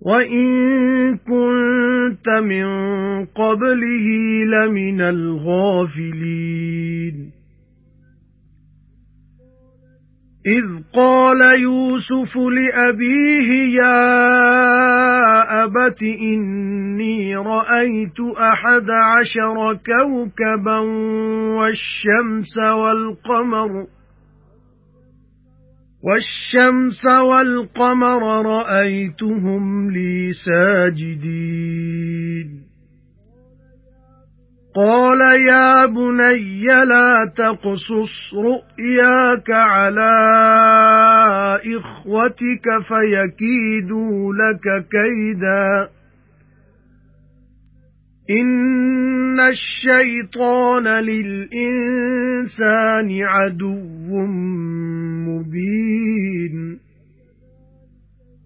وَإِن كُنتَ مِن قَبْلِهِ لَمِنَ الْغَافِلِينَ إِذْ قَالَ يُوسُفُ لِأَبِيهِ يَا أَبَتِ إِنِّي رَأَيْتُ أَحَدَ عَشَرَ كَوْكَبًا وَالشَّمْسَ وَالْقَمَرَ وَالشَّمْسَ وَالْقَمَرَ رَأَيْتُهُمْ لِي سَاجِدِينَ. قَالَ يَا بُنَيَّ لَا تَقْصُصْ رُؤْيَاكَ عَلَى إِخْوَتِكَ فَيَكِيدُوا لَكَ كَيْدًا. إِنَّ الشَّيْطَانَ لِلْإِنسَانِ عَدُوٌّ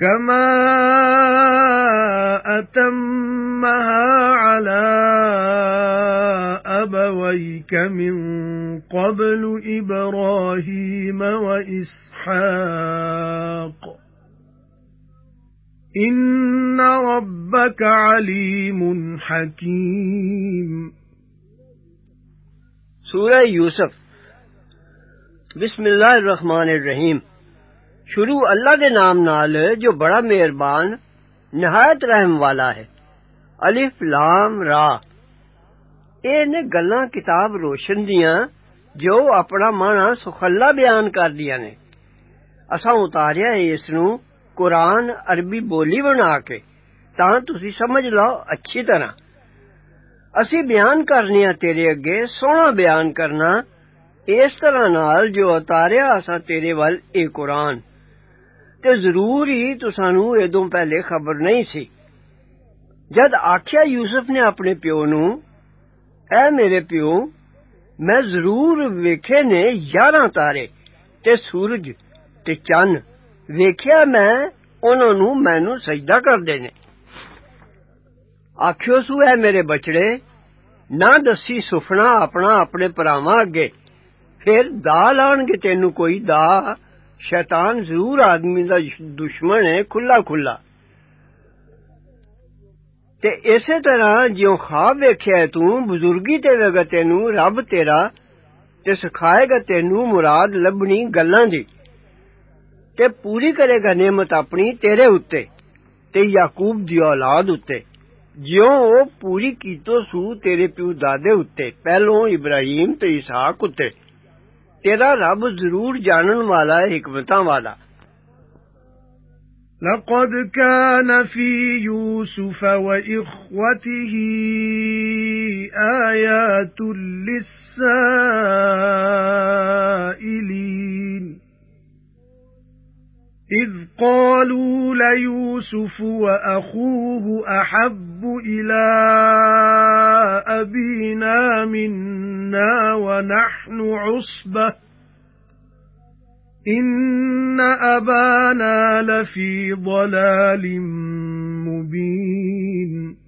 كَمَا أَتَمَّهَا عَلَى أَبَوَيْكَ مِن قَبْلُ إِبْرَاهِيمَ وَإِسْحَاقَ إِنَّ رَبَّكَ عَلِيمٌ حَكِيمٌ سورہ یوسف بسم اللہ الرحمن الرحیم شروع اللہ دے نام نال جو بڑا مہربان، نہایت رحم والا ہے۔ الف لام را۔ اے نے گلاں کتاب روشن دیاں جو اپنا مانا سخلا بیان کر دیا نے۔ اساں اتاریا اس نو قرآن عربی بولی بنا کے تا تسی سمجھ لو اچھی طرح۔ اص بیان کرنے ہاں تیرے اگے، سونا بیان کرنا، اس طرح نال جو اتاریا اصا تیرے وال اے قرآن۔ ਕੁਰਾਨ ਤੇ ਜ਼ਰੂਰ ਹੀ ਤੁਸਾਨੂੰ ਇਹਦੋਂ ਪਹਿਲੇ ਖਬਰ ਨਹੀਂ ਸੀ ਜਦ ਆਖਿਆ ਯੂਸਫ ਨੇ ਆਪਣੇ ਪਿਓ ਨੂੰ ਐ ਮੇਰੇ ਪਿਓ ਮੈਂ ਜ਼ਰੂਰ ਵੇਖੇ ਨੇ 11 ਤਾਰੇ ਤੇ ਸੂਰਜ ਤੇ ਚੰਨ ਵੇਖਿਆ ਮੈਂ ਉਹਨਾਂ ਨੂੰ ਮੈਨੂੰ ਸਜਦਾ ਕਰਦੇ ਨੇ ਆਖਿਓ ਸੂ ਐ ਮੇਰੇ ਬਚੜੇ ਨਾ ਦੱਸੀ ਸੁਫਨਾ ਆਪਣਾ ਆਪਣੇ ਭਰਾਵਾਂ ਅੱਗੇ ਫਿਰ ਦਾ ਲਾਣਗੇ ਤੈਨੂੰ ਕੋਈ ਦਾ ਸ਼ੈਤਾਨ ਜ਼ਰੂਰ ਆਦਮੀ ਦਾ ਦੁਸ਼ਮਣ ਹੈ ਖੁੱਲਾ ਖੁੱਲਾ ਤੇ ਇਸੇ ਤਰ੍ਹਾਂ ਜਿਉਂ ਖਾਬ ਵੇਖਿਆ ਤੂੰ ਬਜ਼ੁਰਗੀ ਤੇ ਵੇਗਾ ਤੈਨੂੰ ਰੱਬ ਤੇਰਾ ਤੇ ਸਿਖਾਏਗਾ ਤੈਨੂੰ ਮੁਰਾਦ ਲੱਭਣੀ ਗੱਲਾਂ ਦੀ ਤੇ ਪੂਰੀ ਕਰੇਗਾ ਨਿਮਤ ਆਪਣੀ ਤੇਰੇ ਉੱਤੇ ਤੇ ਯਾਕੂਬ ਦੀ ਔਲਾਦ ਉੱਤੇ ਜਿਉਂ ਉਹ ਪੂਰੀ ਕੀਤੋ ਸੂ ਤੇਰੇ ਪਿਓ ਦਾਦੇ ਉੱਤੇ ਪਹਿਲੋਂ ਇਬਰਾਹੀਮ ਤੇ ਇਸਾਕ ਉੱਤੇ تیرا رب ضرور جانن والا ہے حکمتاں والا لقد كان في يوسف وإخوته آيات للسائلين إذ قَالُوا لَيُوسُفُ وَأَخُوهُ أَحَبُّ إِلَى أَبِينَا مِنَّا وَنَحْنُ عُصْبَةٌ. إِنَّ أَبَانَا لَفِي ضَلَالٍ مُبِينٍ.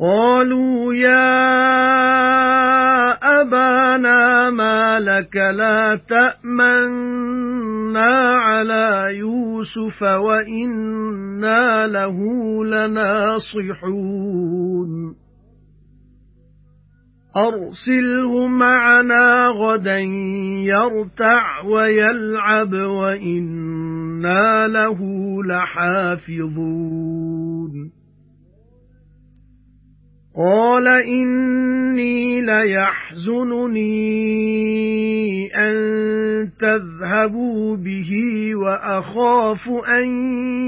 قَالُوا يَا أَبَانَا مَا لَكَ لَا تَأْمَنَّا عَلَى يُوسُفَ وَإِنَّا لَهُ لَنَاصِحُونَ. أَرْسِلْهُ مَعَنَا غَدًا يَرْتَعْ وَيَلْعَبْ وَإِنَّا لَهُ لَحَافِظُونَ. قَالَ إِنِّي لَيَحْزُنُنِي أَن تَذْهَبُوا بِهِ وَأَخَافُ أَن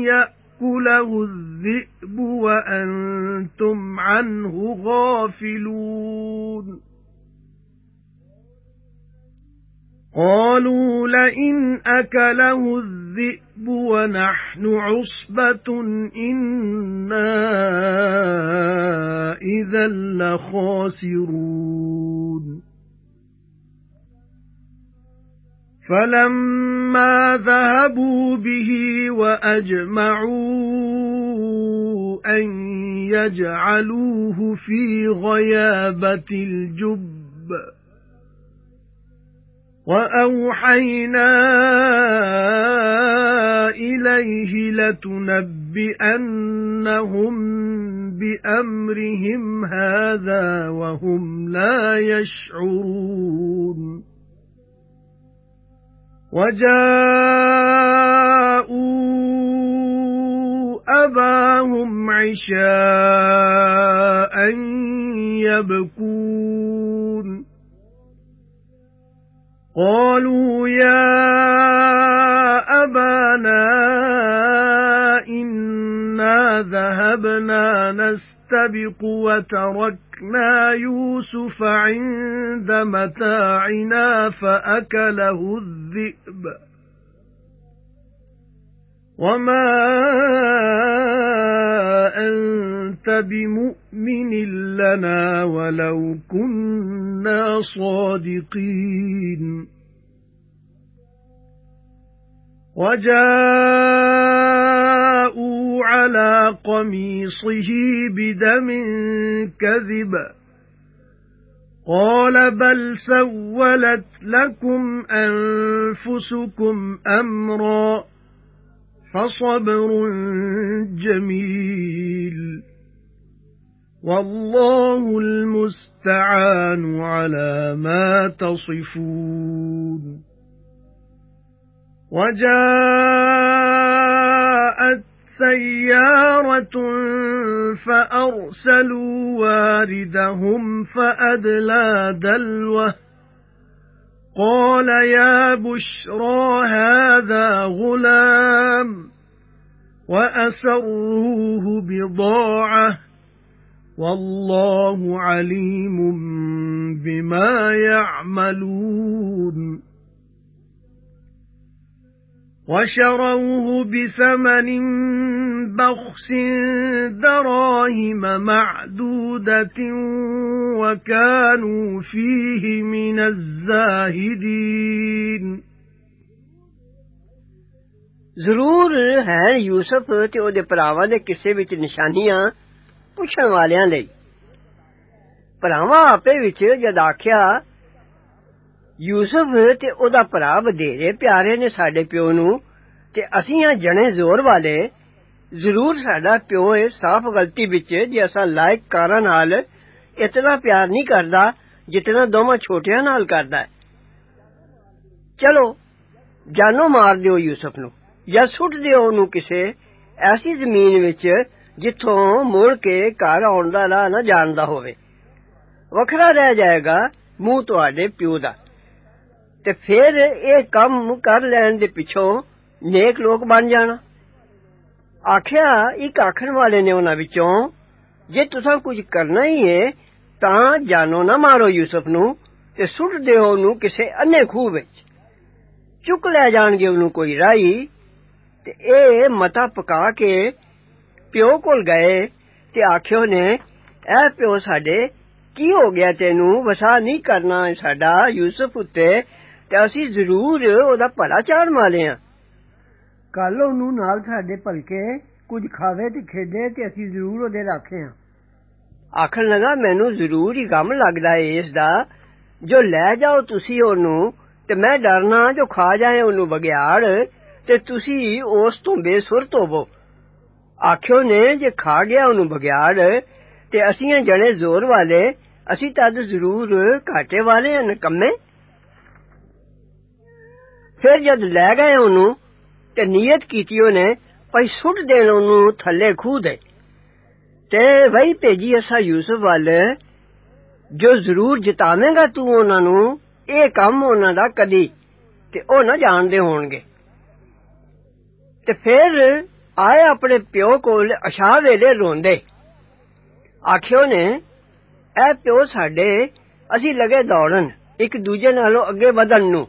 يَأْكُلَهُ الذِّئْبُ وَأَنتُمْ عَنْهُ غَافِلُونَ. قَالُوا لَئِنْ أَكَلَهُ الذِّئْبُ وَنَحْنُ عُصْبَةٌ إِنَّا إِذًا لَخَاسِرُونَ. فَلَمَّا ذَهَبُوا بِهِ وَأَجْمَعُوا أَن يَجْعَلُوهُ فِي غَيَابَتِ الْجُبِّ وَأَوْحَيْنَا إِلَيْهِ لَتُنَبِّئَنَّهُم بِأَمْرِهِمْ هَذَا وَهُمْ لَا يَشْعُرُونَ وَجَاءُوا أَبَاهُمْ عِشَاءً يَبْكُونَ قَالُوا يَا أَبَانَا إِنَّا ذَهَبْنَا نَسْتَبِقُ وَتَرَكْنَا يُوسُفَ عِندَ مَتَاعِنَا فَأَكَلَهُ الذِّئْبُ. وَمَا أَنتَ بِمُؤْمِنٍ لَّنَا وَلَوْ كُنَّا صَادِقِينَ. وَجَاءُوا عَلَى قَمِيصِهِ بِدَمٍ كَذِبٍ. قَالَ بَلْ سَوَّلَتْ لَكُمْ أَنفُسُكُمْ أَمْرًا فَصَبْرٌ جَمِيلٌ. وَاللَّهُ الْمُسْتَعَانُ عَلَى مَا تَصِفُونَ. وَجَاءَتْ سَيَّارَةٌ فَأَرْسَلُوا وَارِدَهُمْ فَأَدْلَى دَلْوَهُ. قَالَ يَا بُشْرَى هَذَا غُلَامٌ وَأَسَرُّوهُ بِضَاعَةً. والله عليم بما يعملون. وشروه بثمن بخس دراهم معدودة وكانوا فيه من الزاهدين. ضرور ہے یوسف تے اودے پراواں دے قصے وچ نشانیاں ਪੁੱਛਣ ਵਾਲਿਆਂ ਲਈ ਭਰਾਵਾਂ ਆਪੇ ਵਿੱਚ ਜਦ ਆਖਿਆ ਯੂਸਫ ਤੇ ਉਹਦਾ ਭਰਾ ਵਧੇਰੇ ਪਿਆਰੇ ਨੇ ਸਾਡੇ ਪਿਓ ਨੂੰ ਤੇ ਅਸੀਂ ਆ ਜਣੇ ਜ਼ੋਰ ਵਾਲੇ ਜ਼ਰੂਰ ਸਾਡਾ ਪਿਓ ਹੈ ਸਾਫ਼ ਗਲਤੀ ਵਿੱਚ ਜੇ ਅਸਾਂ ਲਾਇਕ ਕਾਰਾਂ ਨਾਲ ਇਤਨਾ ਪਿਆਰ ਨਹੀਂ ਕਰਦਾ ਜਿਤਨਾ ਦੋਵਾਂ ਛੋਟਿਆਂ ਨਾਲ ਕਰਦਾ ਹੈ ਚਲੋ ਜਾਨੋਂ ਮਾਰ ਦਿਓ ਯੂਸਫ ਨੂੰ ਜਾਂ ਸੁੱਟ ਦਿਓ ਉਹਨੂੰ ਕਿਸੇ ਐਸੀ ਜ਼ਮੀਨ ਵਿੱਚ ਜਿੱਥੋਂ ਮੁੜ ਕੇ ਘਰ ਆਉਣ ਦਾ ਰਾਹ ਨਾ ਜਾਣਦਾ ਹੋਵੇ ਵੱਖਰਾ ਰਹਿ ਜਾਏਗਾ ਮੂੰਹ ਤੁਹਾਡੇ ਪਿਓ ਦਾ ਤੇ ਫਿਰ ਇਹ ਕੰਮ ਕਰ ਲੈਣ ਦੇ ਪਿੱਛੋਂ ਨੇਕ ਲੋਕ ਬਣ ਜਾਣਾ ਆਖਿਆ ਇੱਕ ਆਖਣ ਵਾਲੇ ਨੇ ਉਹਨਾਂ ਵਿੱਚੋਂ ਜੇ ਤੁਸੀਂ ਕੁਝ ਕਰਨਾ ਹੀ ਹੈ ਤਾਂ ਜਾਨੋ ਨਾ ਮਾਰੋ ਯੂਸਫ ਨੂੰ ਤੇ ਸੁੱਟ ਦਿਓ ਉਹਨੂੰ ਕਿਸੇ ਅੰਨੇ ਖੂਹ ਵਿੱਚ ਚੁੱਕ ਲੈ ਜਾਣਗੇ ਉਹਨੂੰ ਕੋਈ ਰਾਈ ਤੇ ਇਹ ਮਤਾ ਪਕਾ ਕੇ ਪਿਓ ਕੋਲ ਗਏ ਤੇ ਆਖਿਓ ਨੇ ਐ ਪਿਓ ਸਾਡੇ ਕੀ ਹੋ ਗਿਆ ਤੈਨੂੰ ਵਸਾ ਨਹੀਂ ਕਰਨਾ ਸਾਡਾ ਯੂਸਫ ਉੱਤੇ ਤੇ ਅਸੀਂ ਜ਼ਰੂਰ ਉਹਦਾ ਭਲਾ ਚਾੜ ਮਾਲੇ ਆ ਕੱਲ ਉਹਨੂੰ ਨਾਲ ਸਾਡੇ ਭਲਕੇ ਕੁਝ ਖਾਵੇ ਤੇ ਖੇਡੇ ਤੇ ਅਸੀਂ ਜ਼ਰੂਰ ਉਹਦੇ ਰੱਖੇ ਆ ਆਖਣ ਲਗਾ ਮੈਨੂੰ ਜ਼ਰੂਰ ਹੀ ਗਮ ਲੱਗਦਾ ਏ ਇਸ ਦਾ ਜੋ ਲੈ ਜਾਓ ਤੁਸੀਂ ਉਹਨੂੰ ਤੇ ਮੈਂ ਡਰਨਾ ਜੋ ਖਾ ਜਾਏ ਉਹਨੂੰ ਬਗਿਆੜ ਤੇ ਤੁਸੀਂ ਉਸ ਤੋਂ ਬੇਸੁਰਤ ਹੋਵੋ آخو نے جے کھا گیا اونوں بگیاڑ تے اسی جنے زور والے اسی تد ضرور کاٹے والے ہیں نکمے پھر جد لے گئے اونوں تے نیت کیتی اونے پئی سٹ دین اونوں تھلے کھو دے تے وہی بھیجی اسا یوسف والے جو ضرور جتاویں گا تو انہاں نو اے کم انہاں دا کدی تے أو نہ جان دے ہون گے تے پھر ਆਏ ਆਪਣੇ ਪਿਓ ਕੋਲ ਅਸ਼ਾ ਵੇਲੇ ਰੋਂਦੇ ਆਖਿਓ ਨੇ ਐ ਪਿਓ ਸਾਡੇ ਅਸੀਂ ਲਗੇ ਦੌੜਨ ਇੱਕ ਦੂਜੇ ਨਾਲੋਂ ਅੱਗੇ ਵਧਣ ਨੂੰ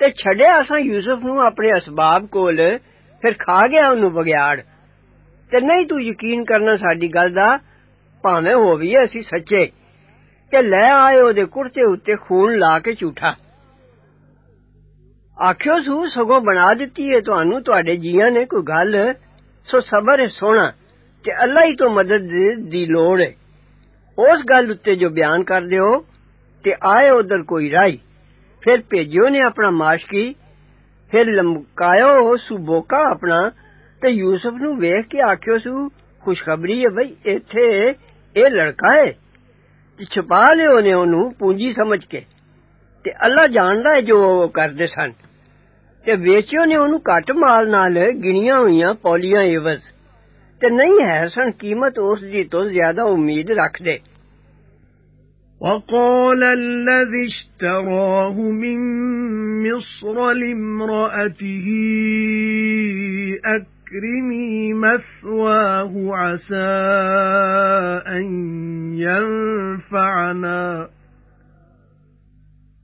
ਤੇ ਛੱਡਿਆ ਅਸਾਂ ਯੂਸਫ ਨੂੰ ਆਪਣੇ ਅਸਬਾਬ ਕੋਲ ਫਿਰ ਖਾ ਗਿਆ ਉਹਨੂੰ ਬਗਿਆੜ ਤੇ ਨਹੀਂ ਤੂੰ ਯਕੀਨ ਕਰਨਾ ਸਾਡੀ ਗੱਲ ਦਾ ਭਾਵੇਂ ਹੋਵੀਏ ਅਸੀਂ ਸੱਚੇ ਤੇ ਲੈ ਆਏ ਉਹਦੇ ਕੁਰਤੇ ਉੱਤੇ ਖੂਨ ਲਾ ਕੇ ਝੂਠਾ آخو سو سگو بنا دیتی ہے تانوں تواڈے جیاں نے کوئی گل سو صبر ہے سونا تے اللہ ہی تو مدد دی لوڑ ہے اس گل اتے جو بیان کر دیو تے آئے ادھر کوئی رائی پھر بھیجیو نے اپنا ماشکی پھر لمکایو سو بوکا اپنا تے یوسف نو ویکھ کے آخیو سو خوشخبری ہے بھئی ایتھے اے لڑکا ہے چھپا لیو نے اونوں پونجی سمجھ ਤੇ ਅੱਲਾ ਜਾਣਦਾ ਹੈ ਜੋ ਉਹ ਕਰਦੇ ਸਨ ਤੇ ਵੇਚਿਓ ਨੇ ਉਹਨੂੰ ਘੱਟ ਮਾਲ ਨਾਲ ਗਿਣੀਆਂ ਹੋਈਆਂ ਪੌਲੀਆਂ ਇਵਜ਼ ਤੇ ਨਹੀਂ ਹੈ ਸਨ ਕੀਮਤ ਉਸ ਦੀ ਤੋਂ ਜ਼ਿਆਦਾ ਉਮੀਦ ਰੱਖਦੇ وقال الذي اشتراه من مصر لامرأته أكرمي مثواه عسى أن ينفعنا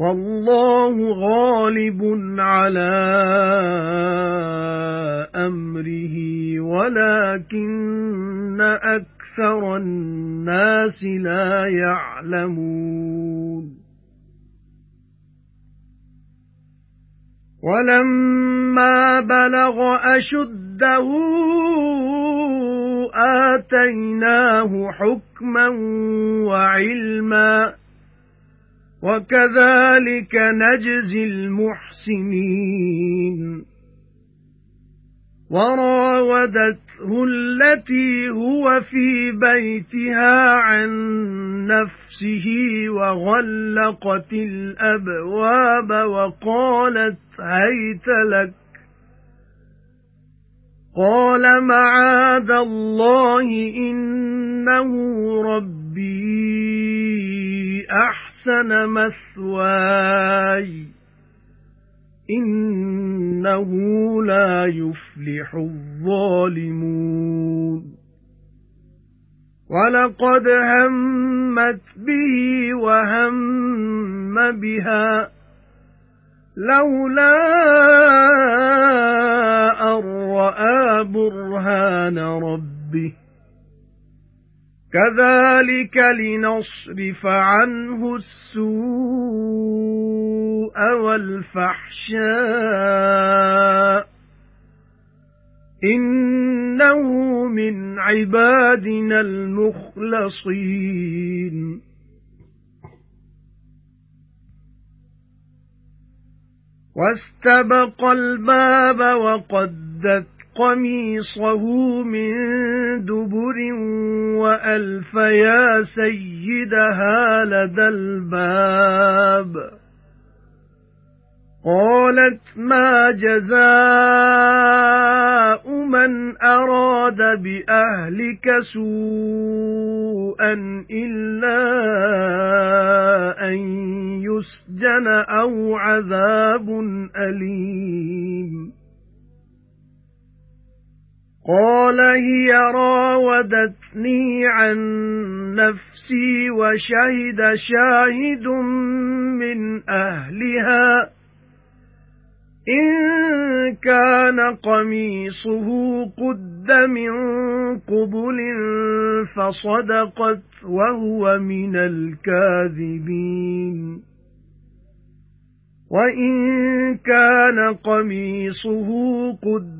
وَاللَّهُ غَالِبٌ عَلَى أَمْرِهِ وَلَكِنَّ أَكْثَرَ النَّاسِ لَا يَعْلَمُونَ. وَلَمَّا بَلَغَ أَشُدَّهُ آتَيْنَاهُ حُكْمًا وَعِلْمًا وَكَذَلِكَ نَجْزِي الْمُحْسِنِينَ. وَرَاوَدَتْهُ الَّتِي هُوَ فِي بَيْتِهَا عَن نَّفْسِهِ وَغَلَّقَتِ الْأَبْوَابَ وَقَالَتْ هَيْتَ لَكَ. قَالَ مَعَاذَ اللَّهِ إِنَّهُ رَبِّي أَحْسَنَ مَثْوَايَ إِنَّهُ لَا يُفْلِحُ الظَّالِمُونَ. وَلَقَدْ هَمَّتْ بِهِ وَهَمَّ بِهَا. لَوْلَا أَن رَّأَىٰ بُرْهَانَ رَبِّهِ. كَذَلِكَ لِنَصْرِفَ عَنْهُ السُّوءَ وَالْفَحْشَاءَ إِنَّهُ مِنْ عِبَادِنَا الْمُخْلَصِينَ. وَاسْتَبَقَ الْبَابَ وَقَدَّتْ قَمِيصَهُ مِن دُبُرٍ وَأَلْفَ يَا سَيِّدَهَا لَدَى الْبَابِ. قَالَتْ مَا جَزَاءُ مَنْ أَرَادَ بِأَهْلِكَ سُوءًا إِلَّا أَن يُسْجَنَ أَوْ عَذَابٌ أَلِيمٌ. قَالَ هِيَ رَاوَدَتْنِي عَن نَّفْسِي وَشَهِدَ شَاهِدٌ مِّنْ أَهْلِهَا إِن كَانَ قَمِيصُهُ قُدَّ مِن قُبُلٍ فَصَدَقَتْ وَهُوَ مِنَ الْكَاذِبِينَ وَإِن كَانَ قَمِيصُهُ قُدَّ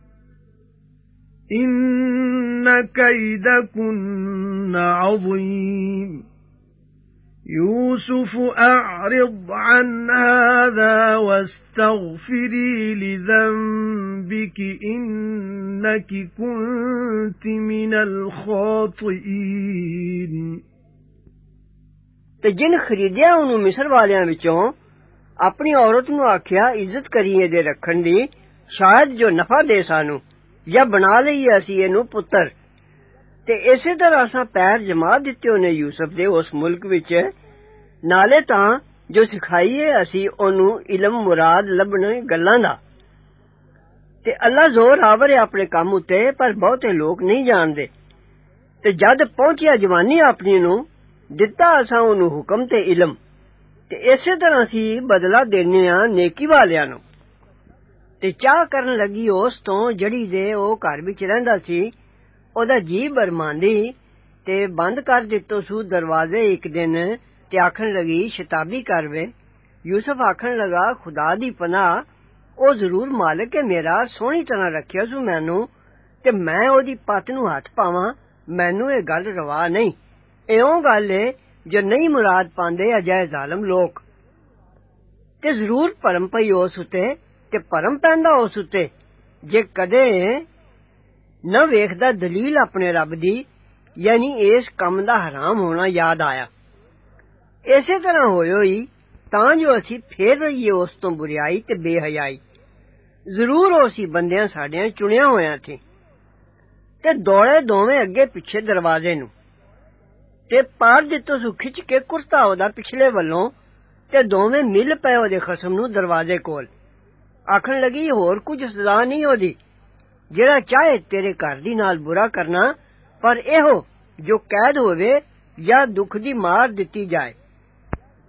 إِنَّ كَيْدَكُنَّ عَظِيمٌ يُوسُفُ أَعْرِضْ عَنْ هَذَا وَاسْتَغْفِرِي لِذَنبِكِ إِنَّكِ كُنتِ مِنَ الْخَاطِئِينَ ਤੇ ਜਿਨ ਖਰੀਦਿਆ ਉਹਨੂੰ ਮਿਸਰ ਵਾਲਿਆਂ ਵਿੱਚੋਂ ਆਪਣੀ ਔਰਤ ਨੂੰ ਆਖਿਆ ਇੱਜ਼ਤ ਕਰੀਏ ਦੇ ਰੱਖਣ ਦੀ ਸ਼ਾਇਦ ਜੋ ਨਫਾ ਦੇ ਸਾਨੂੰ ਜਾਂ ਬਣਾ ਲਈਏ ਅਸੀਂ ਇਹਨੂੰ ਪੁੱਤਰ ਤੇ ਇਸੇ ਤਰ੍ਹਾਂ ਅਸਾਂ ਪੈਰ ਜਮਾ ਦਿੱਤੇ ਉਹਨੇ ਯੂਸਫ ਦੇ ਉਸ ਮੁਲਕ ਵਿੱਚ ਨਾਲੇ ਤਾਂ ਜੋ ਸਿਖਾਈਏ ਅਸੀਂ ਉਹਨੂੰ ਇਲਮ ਮੁਰਾਦ ਲੱਭਣ ਗੱਲਾਂ ਦਾ ਤੇ ਅੱਲਾ ਜ਼ੋਰ ਆਵਰੇ ਆਪਣੇ ਕੰਮ ਉਤੇ ਪਰ ਬਹੁਤੇ ਲੋਕ ਨਹੀਂ ਜਾਣਦੇ ਤੇ ਜਦ ਪਹੁੰਚਿਆ ਜਵਾਨੀ ਆਪਣੀ ਨੂੰ ਦਿੱਤਾ ਅਸਾਂ ਉਹਨੂੰ ਹੁਕਮ ਤੇ ਇਲਮ ਤੇ ਇਸੇ ਤਰ੍ਹਾਂ ਸੀ ਬਦਲਾ ਦੇਣੇ ਆ ਨੇਕੀ ਵਾਲਿਆਂ ਨੂੰ ਤੇ ਚਾਹ ਕਰਨ ਲੱਗੀ ਉਸ ਤੋਂ ਜੜੀ ਦੇ ਉਹ ਘਰ ਵਿੱਚ ਰਹਿੰਦਾ ਸੀ ਉਹਦਾ ਜੀ ਬਰਮਾਂਦੀ ਤੇ ਬੰਦ ਕਰ ਦਿੱਤੋ ਸੂ ਦਰਵਾਜ਼ੇ ਇੱਕ ਦਿਨ ਤੇ ਆਖਣ ਲਗੀ ਸ਼ਤਾਬੀ ਕਰਵੇ ਯੂਸਫ ਆਖਣ ਲਗਾ ਖੁਦਾ ਦੀ ਪਨਾਹ ਉਹ ਜ਼ਰੂਰ ਮਾਲਕ ਹੈ ਮੇਰਾ ਸੋਹਣੀ ਤਰ੍ਹਾਂ ਰੱਖਿਆ ਸੂ ਮੈਨੂੰ ਤੇ ਮੈਂ ਉਹਦੀ ਪੱਤ ਨੂੰ ਹੱਥ ਪਾਵਾਂ ਮੈਨੂੰ ਇਹ ਗੱਲ ਰਵਾ ਨਹੀਂ ਇਉਂ ਗੱਲ ਏ ਜੋ ਨਹੀਂ ਮੁਰਾਦ ਪਾਉਂਦੇ ਅਜੇ ਜ਼ਾਲਮ ਲੋਕ ਤੇ ਜ਼ਰੂਰ ਭਰਮ ਪਈ ਉਸ ਉਤੇ ਤੇ ਭਰਮ ਪੈਂਦਾ ਉਸ ਉਤੇ ਜੇ ਕਦੇ ਨਾ ਵੇਖਦਾ ਦਲੀਲ ਆਪਣੇ ਰੱਬ ਦੀ ਯਾਨੀ ਇਸ ਕੰਮ ਦਾ ਹਰਾਮ ਹੋਣਾ ਯਾਦ ਆਇਆ ਇਸੇ ਤਰ੍ਹਾਂ ਹੋਇਓ ਹੀ ਤਾਂ ਜੋ ਅਸੀਂ ਫੇਰ ਰਹੀਏ ਉਸ ਤੋਂ ਬੁਰੀਾਈ ਤੇ ਬੇਹਯਾਈ ਜ਼ਰੂਰ ਉਸੀ ਬੰਦਿਆਂ ਸਾਡਿਆਂ ਚੁਣਿਆ ਹੋਇਆਂ ਸੀ ਤੇ ਦੌੜੇ ਦੋਵੇਂ ਅੱਗੇ ਪਿੱਛੇ ਦਰਵਾਜ਼ੇ ਨੂੰ ਤੇ ਪਾਰ ਦਿੱਤੋ ਸੁ ਖਿੱਚ ਕੇ ਕੁਰਤਾ ਉਹਦਾ ਪਿਛਲੇ ਵੱਲੋਂ ਤੇ ਦੋਵੇਂ ਮਿਲ ਪਏ ਉਹਦੇ ਖਸਮ ਨੂੰ ਦਰਵਾਜ਼ੇ ਕੋਲ ਆਖਣ ਲੱਗੀ ਹੋਰ ਕੁਝ ਸਜ਼ਾ ਨਹੀਂ ਉਹਦੀ ਜਿਹੜਾ ਚਾਹੇ ਤੇਰੇ ਘਰ ਦੀ ਨਾਲ ਬੁਰਾ ਕਰਨਾ ਪਰ ਇਹੋ ਜੋ ਕੈਦ ਹੋਵੇ ਜਾਂ ਦੁੱਖ ਦੀ ਮਾਰ ਦਿੱਤੀ ਜਾਏ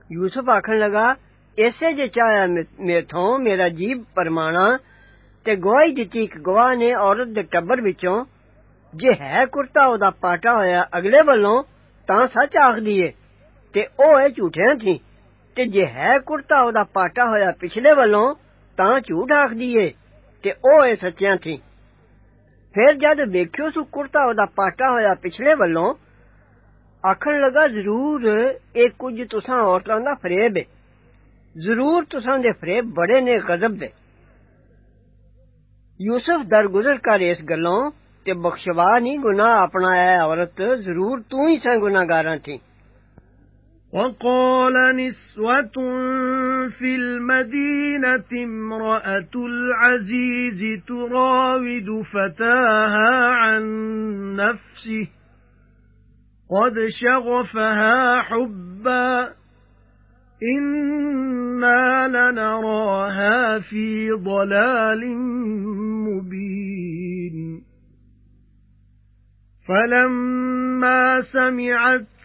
ਯੂਸਫ ਆਖਣ ਲਗਾ ਐਸੇ ਜੇ ਚਾਹਿਆ ਮੇਥੋਂ ਮੇਰਾ ਜੀਬ ਪਰਮਾਣਾ ਤੇ ਗਵਾਹੀ ਦਿੱਤੀ ਇੱਕ ਗਵਾਹ ਨੇ ਔਰਤ ਦੇ ਟੱਬਰ ਵਿੱਚੋਂ ਜੇ ਹੈ ਕੁਰਤਾ ਉਹਦਾ ਪਾਟਾ ਹੋਇਆ ਅਗਲੇ ਵੱਲੋਂ ਤਾਂ ਸੱਚ ਆਖਦੀ ਏ ਤੇ ਉਹ ਹੈ ਝੂਠਿਆਂ ਥੀ ਤੇ ਜੇ ਹੈ ਕੁਰਤਾ ਉਹਦਾ ਪਾਟਾ ਹੋਇਆ ਪਿਛਲੇ ਵੱਲੋਂ تاں جھوٹ آخدی اے تے او اے سچیاں تھی پھر جد ویکھیو سو کرتا او دا پاٹا ہویا پچھلے والوں آکھن لگا ضرور اے کچھ تساں عورتاں دا فریب اے ضرور تساں دے فریب بڑے نے غضب دے یوسف درگزر کر اس گلوں تے بخشوا نہیں گناہ اپنایا عورت ضرور تو ہی سن گناہ گاراں تھی وَقَالَ نِسْوَةٌ فِي الْمَدِينَةِ امْرَأَتُ الْعَزِيزِ تُرَاوِدُ فَتَاهَا عَن نَّفْسِهِ قَدْ شَغَفَهَا حُبًّا إِنَّا لَنَرَاهَا فِي ضَلَالٍ مُبِينٍ فَلَمَّا سَمِعَتْ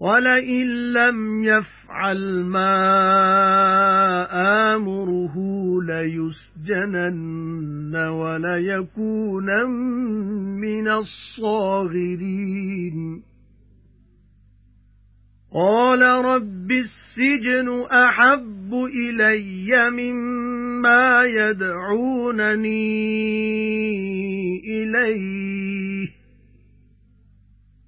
وَلَئِن لَّمْ يَفْعَلْ مَا آمُرُهُ لَيُسْجَنَنَّ وَلَيَكُونًا مِّنَ الصَّاغِرِينَ قَالَ رَبِّ السِّجْنُ أَحَبُّ إِلَيَّ مِمَّا يَدْعُونَنِي إِلَيْهِ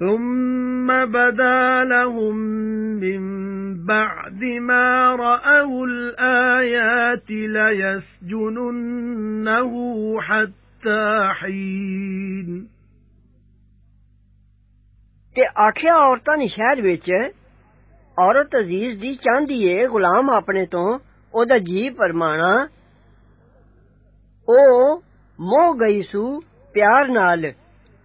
ثُمَّ بَدَا لَهُم مِّن بَعْدِ مَا رَأَوُا الْآيَاتِ لَيَسْجُنُنَّهُ حَتَّى حِينٍ ਤੇ ਆਖਿਆ ਔਰਤਾਂ ਨੇ ਸ਼ਹਿਰ ਵਿੱਚ ਔਰਤ ਅਜ਼ੀਜ਼ ਦੀ ਚਾਹੁੰਦੀ ਏ ਗੁਲਾਮ ਆਪਣੇ ਤੋਂ ਉਹਦਾ ਜੀ ਪਰਮਾਣਾ ਉਹ ਮੋਹ ਗਈ ਸੂ ਪਿਆਰ ਨਾਲ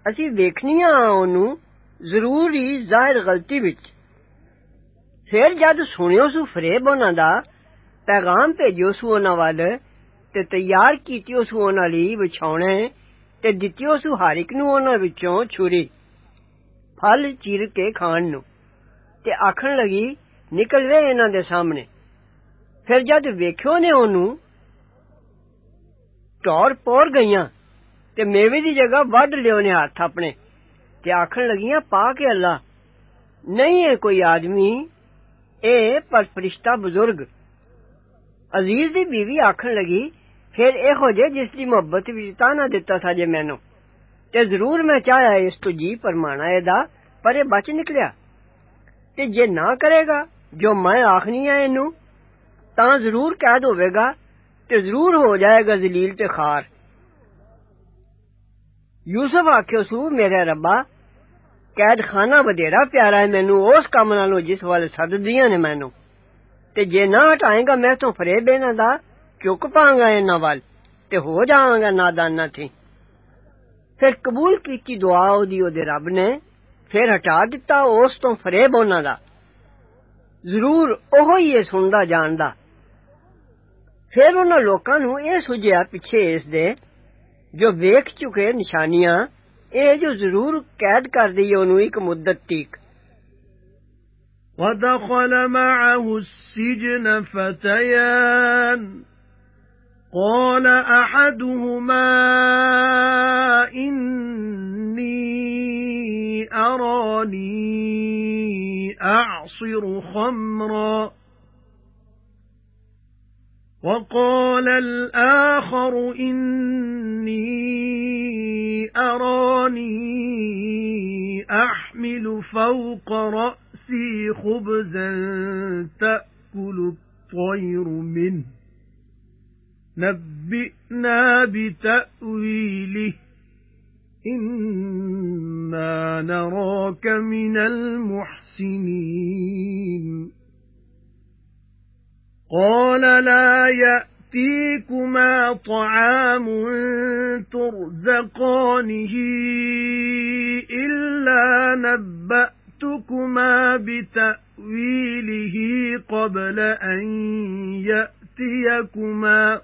ਅਸੀਂ ਵੇਖਨੀਆਂ ਉਹਨੂੰ ਜ਼ਰੂਰ ਹੀ ਜ਼ਾਹਿਰ ਗਲਤੀ ਵਿੱਚ ਫਿਰ ਜਦ ਸੁਣਿਓ ਸੁ ਫਰੇਬ ਉਹਨਾਂ ਦਾ ਪੈਗਾਮ ਭੇਜਿਓ ਸੁ ਉਹਨਾਂ ਵੱਲ ਤੇ ਤਿਆਰ ਕੀਤਿਓ ਸੁ ਉਹਨਾਂ ਲਈ ਵਿਛਾਉਣੇ ਤੇ ਦਿੱਤਿਓ ਸੁ ਹਰ ਇੱਕ ਨੂੰ ਉਹਨਾਂ ਵਿੱਚੋਂ ਛੁਰੀ ਫਲ ਚੀਰ ਕੇ ਖਾਣ ਨੂੰ ਤੇ ਆਖਣ ਲੱਗੀ ਨਿਕਲ ਵੇ ਇਹਨਾਂ ਦੇ ਸਾਹਮਣੇ ਫਿਰ ਜਦ ਵੇਖਿਓ ਨੇ ਉਹਨੂੰ ਟੌਰ ਪੌਰ ਗਈਆਂ ਤੇ ਮੇਵੇ ਦੀ ਜਗ੍ਹਾ ਵੱਢ ਲਿਓ ਨੇ ਹੱਥ ਆਪਣੇ تے آخر لگیاں پا کے اللہ۔ نہیں اے کوئی آدمی۔ اے پر فرشتہ بزرگ۔ عزیز دی بیوی آخر لگی، پھر اے ہو جے جس دی محبت وچ تانا دتا سا جے مینوں۔ تے ضرور میں چاہیا اس تو جی پرمانا اے دا، پر اے بچ نکلیا۔ تے جے نہ کرے گا، جو میں آخنی ہاں اینو تاں ضرور قید ہوے گا۔ تے ضرور ہو جائے گا ذلیل تے خار۔ یوسف آکھیو، سو میرے ربا ਰੱਬਾ ਕੈਦਖਾਨਾ ਵਧੇਰਾ ਪਿਆਰਾ ਹੈ ਮੈਨੂੰ ਉਸ ਕੰਮ ਨਾਲੋਂ ਜਿਸ ਵੱਲ ਸੱਦਦੀਆਂ ਨੇ ਮੈਨੂੰ ਤੇ ਜੇ ਨਾ ਹਟਾਏਗਾ ਮੈਂ ਤੋਂ ਫਰੇਬ ਇਹਨਾਂ ਦਾ ਚੁੱਕ ਪਾਂਗਾ ਇਹਨਾਂ ਵੱਲ ਤੇ ਹੋ ਜਾਵਾਂਗਾ ਨਾਦਾਨ ਨਾ ਥੀ ਫਿਰ ਕਬੂਲ ਕੀਤੀ ਦੁਆ ਉਹਦੀ ਉਹਦੇ ਰੱਬ ਨੇ ਫਿਰ ਹਟਾ ਦਿੱਤਾ ਉਸ ਤੋਂ ਫਰੇਬ ਉਹਨਾਂ ਦਾ ਜ਼ਰੂਰ ਉਹ ਹੀ ਇਹ ਸੁਣਦਾ ਜਾਣਦਾ ਫਿਰ ਉਹਨਾਂ ਲੋਕਾਂ ਨੂੰ ਇਹ ਸੁਝਿਆ ਪਿੱਛੇ ਇਸ ਦੇ ਜੋ ਵੇਖ ਚੁੱਕੇ ਨਿਸ਼ਾਨੀਆਂ ਇਹ ਜੋ ਜ਼ਰੂਰ ਕੈਦ ਕਰ ਦਈਏ ਉਹਨੂੰ ਇੱਕ ਮੁੱਦਤ ਤੀਕ ودخل معه السجن فتيان قال أحدهما إني أراني أعصر خمرًا وَقَالَ الْآخَرُ إِنِّي أَرَانِي أَحْمِلُ فَوْقَ رَأْسِي خُبْزًا تَأْكُلُ الطَّيْرُ مِنْهُ. نَبِّئْنَا بِتَأْوِيلِهِ. إِنَّا نَرَاكَ مِنَ الْمُحْسِنِينَ. قَالَ لَا يَأْتِيكُمَا طَعَامٌ تُرْزَقَانِهِ إِلَّا نَبَّأْتُكُمَا بِتَأْوِيلِهِ قَبْلَ أَن يَأْتِيَكُمَا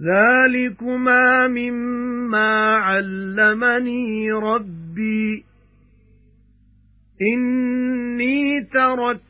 ذَلِكُمَا مِمَّا عَلَّمَنِي رَبِّي إِنِّي تَرَكْتُ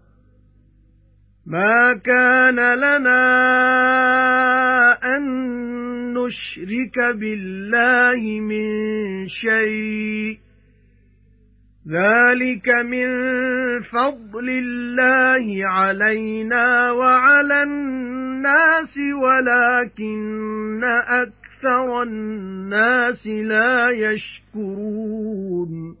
مَا كَانَ لَنَا أَن نُّشْرِكَ بِاللَّهِ مِن شَيْءٍ. ذَلِكَ مِن فَضْلِ اللَّهِ عَلَيْنَا وَعَلَى النَّاسِ وَلَكِنَّ أَكْثَرَ النَّاسِ لَا يَشْكُرُونَ.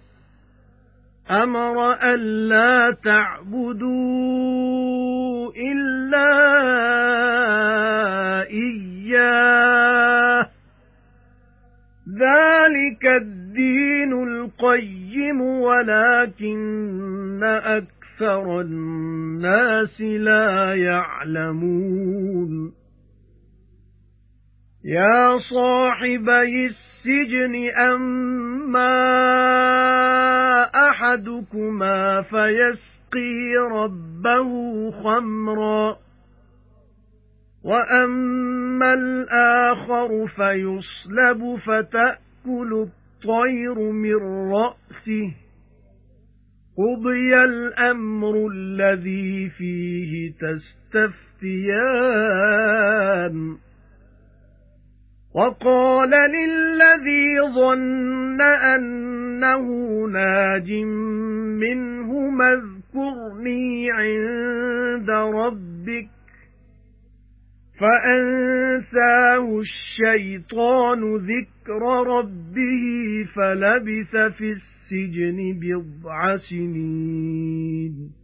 أَمَرَ أَلَّا تَعْبُدُوا إِلَّا إِيَّاهُ ذَلِكَ الدِّينُ الْقَيِّمُ وَلَكِنَّ أَكْثَرَ النَّاسِ لَا يَعْلَمُونَ يَا صَاحِبَيِ السِّجْنِ أَمَّا أَحَدُكُمَا فَيَسْقِي رَبَّهُ خَمْرًا وَأَمَّا الْآخَرُ فَيُصْلَبُ فَتَأْكُلُ الطَّيْرُ مِنْ رَأْسِهِ قُضِيَ الْأَمْرُ الَّذِي فِيهِ تَسْتَفْتِيَانِ وَقَالَ لِلَّذِي ظَنَّ أَنَّهُ نَاجٍ مِنْهُ اذْكُرْنِي عِندَ رَبِّكَ فَأَنسَاهُ الشَّيْطَانُ ذِكْرَ رَبِّهِ فَلَبِثَ فِي السِّجْنِ بِضْعَ سِنِينَ.